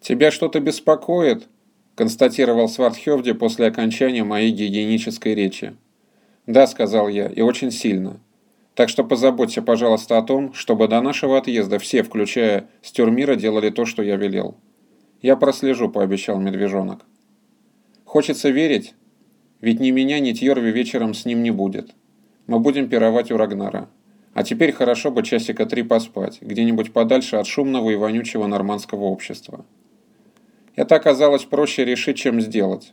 «Тебя что-то беспокоит?» – констатировал Свардхевди после окончания моей гигиенической речи. «Да», – сказал я, – «и очень сильно. Так что позаботься, пожалуйста, о том, чтобы до нашего отъезда все, включая Стюрмира, делали то, что я велел». «Я прослежу», – пообещал медвежонок. «Хочется верить, ведь ни меня, ни Тьорви вечером с ним не будет. Мы будем пировать у Рагнара. А теперь хорошо бы часика три поспать, где-нибудь подальше от шумного и вонючего нормандского общества». Это оказалось проще решить, чем сделать.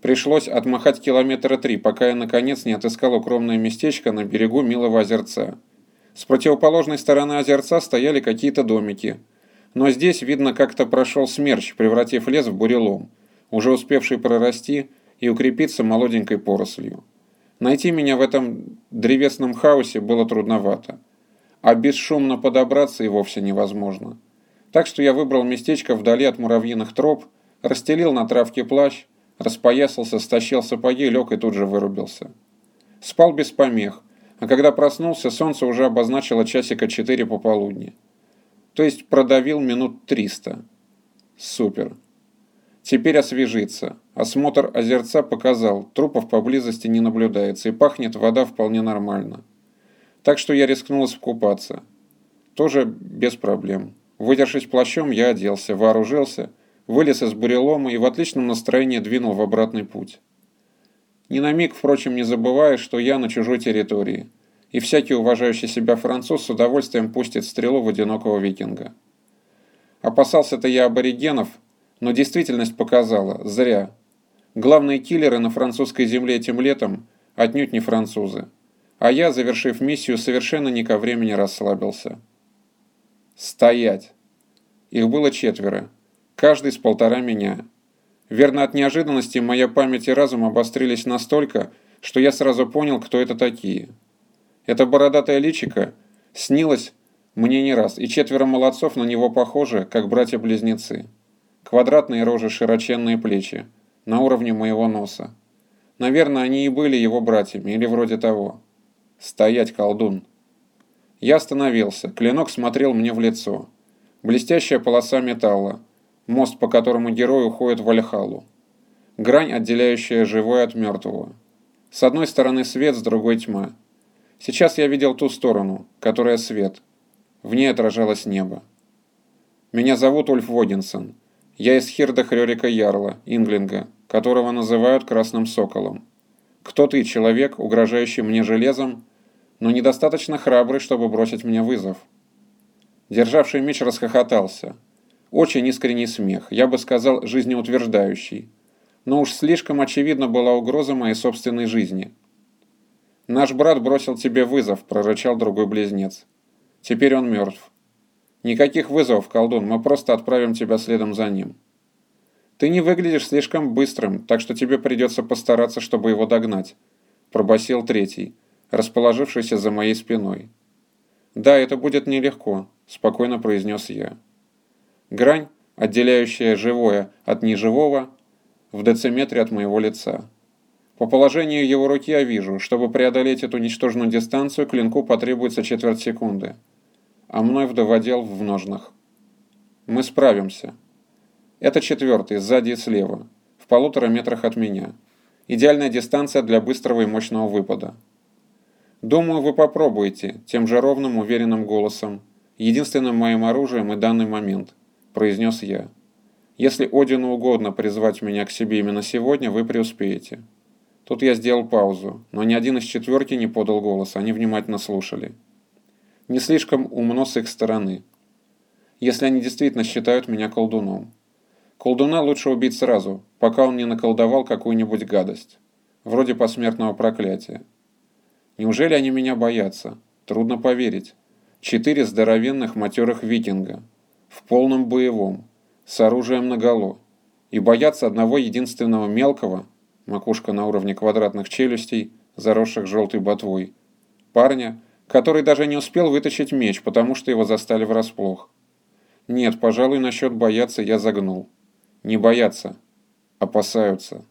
Пришлось отмахать километра три, пока я наконец не отыскал укромное местечко на берегу милого озерца. С противоположной стороны озерца стояли какие-то домики. Но здесь, видно, как-то прошел смерч, превратив лес в бурелом, уже успевший прорасти и укрепиться молоденькой порослью. Найти меня в этом древесном хаосе было трудновато. А бесшумно подобраться и вовсе невозможно. Так что я выбрал местечко вдали от муравьиных троп, расстелил на травке плащ, распоясался, стащил сапоги, лег и тут же вырубился. Спал без помех, а когда проснулся, солнце уже обозначило часика четыре пополудни. То есть продавил минут триста. Супер. Теперь освежиться. Осмотр озерца показал, трупов поблизости не наблюдается и пахнет вода вполне нормально. Так что я рискнул искупаться. Тоже без проблем. Вытершись плащом, я оделся, вооружился, вылез из бурелома и в отличном настроении двинул в обратный путь. Ни на миг, впрочем, не забывая, что я на чужой территории, и всякий уважающий себя француз с удовольствием пустит стрелу в одинокого викинга. Опасался-то я аборигенов, но действительность показала – зря. Главные киллеры на французской земле этим летом отнюдь не французы. А я, завершив миссию, совершенно не ко времени расслабился. Стоять! Их было четверо, каждый с полтора меня. Верно, от неожиданности моя память и разум обострились настолько, что я сразу понял, кто это такие. Это бородатая личика снилась мне не раз, и четверо молодцов на него похожи, как братья-близнецы. Квадратные рожи, широченные плечи, на уровне моего носа. Наверное, они и были его братьями, или вроде того. Стоять, колдун. Я остановился. Клинок смотрел мне в лицо. Блестящая полоса металла. Мост, по которому герой уходит в Альхалу. Грань, отделяющая живое от мертвого. С одной стороны свет, с другой тьма. Сейчас я видел ту сторону, которая свет. В ней отражалось небо. Меня зовут Ульф Водинсон. Я из Хирда Хрёрика Ярла, Инглинга, которого называют Красным Соколом. Кто ты, человек, угрожающий мне железом, но недостаточно храбрый, чтобы бросить мне вызов. Державший меч расхохотался. Очень искренний смех, я бы сказал, жизнеутверждающий. Но уж слишком очевидна была угроза моей собственной жизни. «Наш брат бросил тебе вызов», – прорычал другой близнец. «Теперь он мертв. Никаких вызовов, колдун, мы просто отправим тебя следом за ним». «Ты не выглядишь слишком быстрым, так что тебе придется постараться, чтобы его догнать», – пробасил третий расположившийся за моей спиной. «Да, это будет нелегко», – спокойно произнес я. Грань, отделяющая живое от неживого, в дециметре от моего лица. По положению его руки я вижу, чтобы преодолеть эту ничтожную дистанцию, клинку потребуется четверть секунды, а мной вдоводел в ножнах. Мы справимся. Это четвертый, сзади и слева, в полутора метрах от меня. Идеальная дистанция для быстрого и мощного выпада. «Думаю, вы попробуете», – тем же ровным, уверенным голосом. «Единственным моим оружием и данный момент», – произнес я. «Если Одину угодно призвать меня к себе именно сегодня, вы преуспеете». Тут я сделал паузу, но ни один из четверки не подал голос, они внимательно слушали. Не слишком умно с их стороны. Если они действительно считают меня колдуном. Колдуна лучше убить сразу, пока он не наколдовал какую-нибудь гадость. Вроде посмертного проклятия. Неужели они меня боятся? Трудно поверить. Четыре здоровенных матерых викинга. В полном боевом. С оружием наголо. И боятся одного единственного мелкого, макушка на уровне квадратных челюстей, заросших желтой ботвой, парня, который даже не успел вытащить меч, потому что его застали врасплох. Нет, пожалуй, насчет бояться я загнул. Не боятся. Опасаются.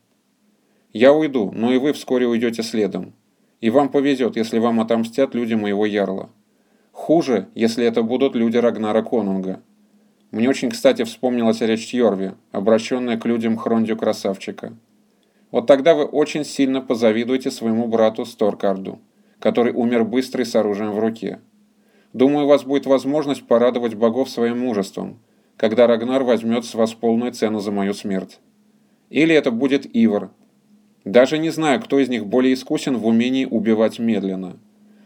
Я уйду, но и вы вскоре уйдете следом. И вам повезет, если вам отомстят люди моего ярла. Хуже, если это будут люди Рагнара Конунга. Мне очень кстати вспомнилась речь Йорви, обращенная к людям Хрондю Красавчика. Вот тогда вы очень сильно позавидуете своему брату Сторкарду, который умер быстро и с оружием в руке. Думаю, у вас будет возможность порадовать богов своим мужеством, когда Рагнар возьмет с вас полную цену за мою смерть. Или это будет Ивар. Даже не знаю, кто из них более искусен в умении убивать медленно.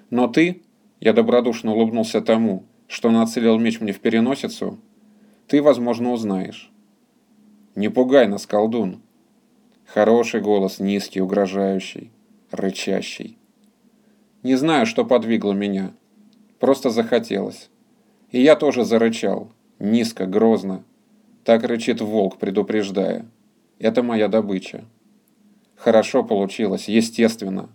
Но ты, я добродушно улыбнулся тому, что нацелил меч мне в переносицу, ты, возможно, узнаешь. Не пугай нас, колдун. Хороший голос, низкий, угрожающий, рычащий. Не знаю, что подвигло меня. Просто захотелось. И я тоже зарычал. Низко, грозно. Так рычит волк, предупреждая. Это моя добыча. Хорошо получилось, естественно.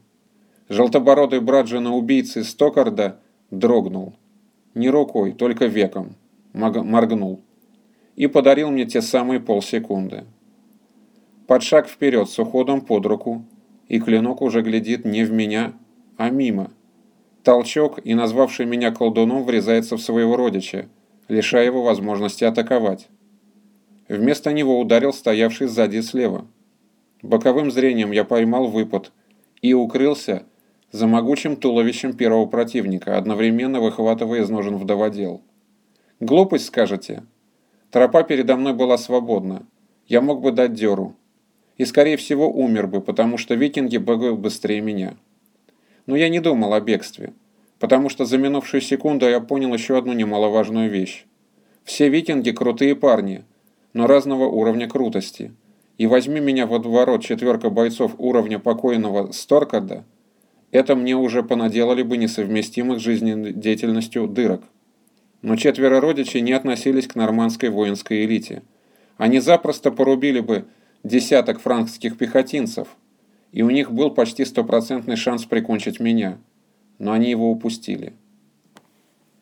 Желтобородый брат жены убийцы Стокарда дрогнул. Не рукой, только веком. Моргнул и подарил мне те самые полсекунды. Под шаг вперед с уходом под руку, и клинок уже глядит не в меня, а мимо. Толчок, и назвавший меня колдуном врезается в своего родича, лишая его возможности атаковать. Вместо него ударил стоявший сзади слева. Боковым зрением я поймал выпад и укрылся за могучим туловищем первого противника, одновременно выхватывая из ножен вдоводел. Глупость, скажете? Тропа передо мной была свободна. Я мог бы дать дёру. И, скорее всего, умер бы, потому что викинги были быстрее меня. Но я не думал о бегстве, потому что за минувшую секунду я понял еще одну немаловажную вещь. Все викинги крутые парни, но разного уровня крутости. И возьми меня во дворот четверка бойцов уровня покойного Сторкарда, это мне уже понаделали бы несовместимых жизнедеятельностью дырок. Но четверо родичей не относились к нормандской воинской элите. Они запросто порубили бы десяток франкских пехотинцев, и у них был почти стопроцентный шанс прикончить меня. Но они его упустили.